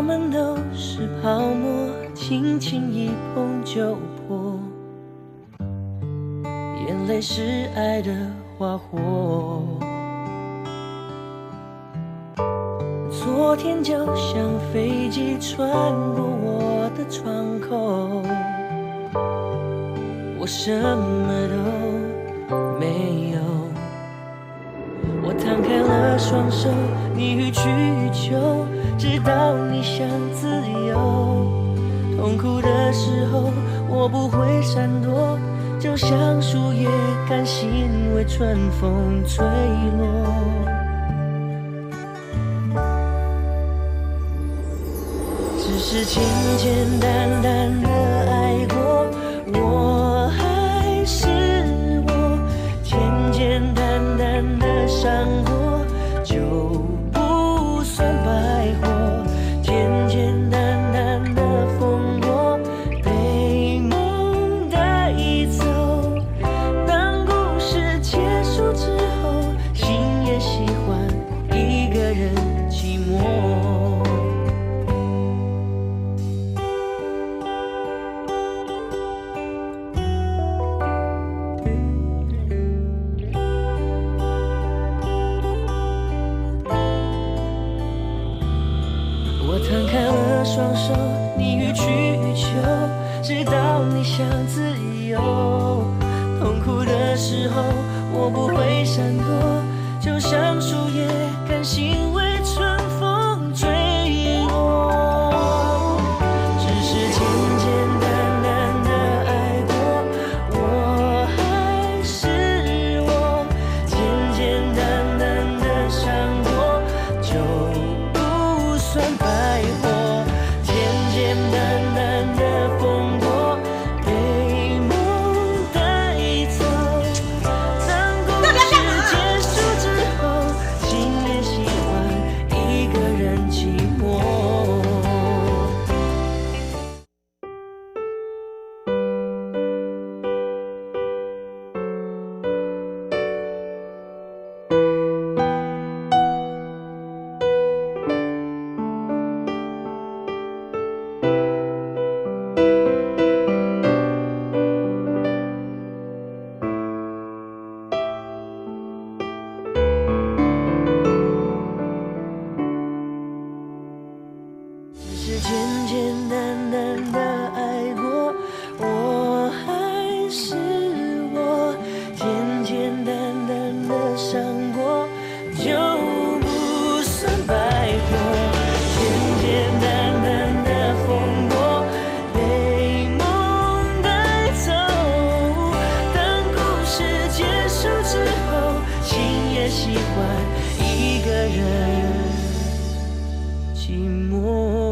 我们都是泡沫，轻轻一碰就破。眼泪是爱的花火。昨天就像飞机穿过我的窗口，我什么都没有。我摊开了双手，你予取予求，直到你想自由。痛苦的时候，我不会闪躲，就像树叶甘心为春风吹落。只是简简单单的摊开了双手，你予取予求，直到你想自由。痛苦的时候，我不会闪躲，一个人。寂寞。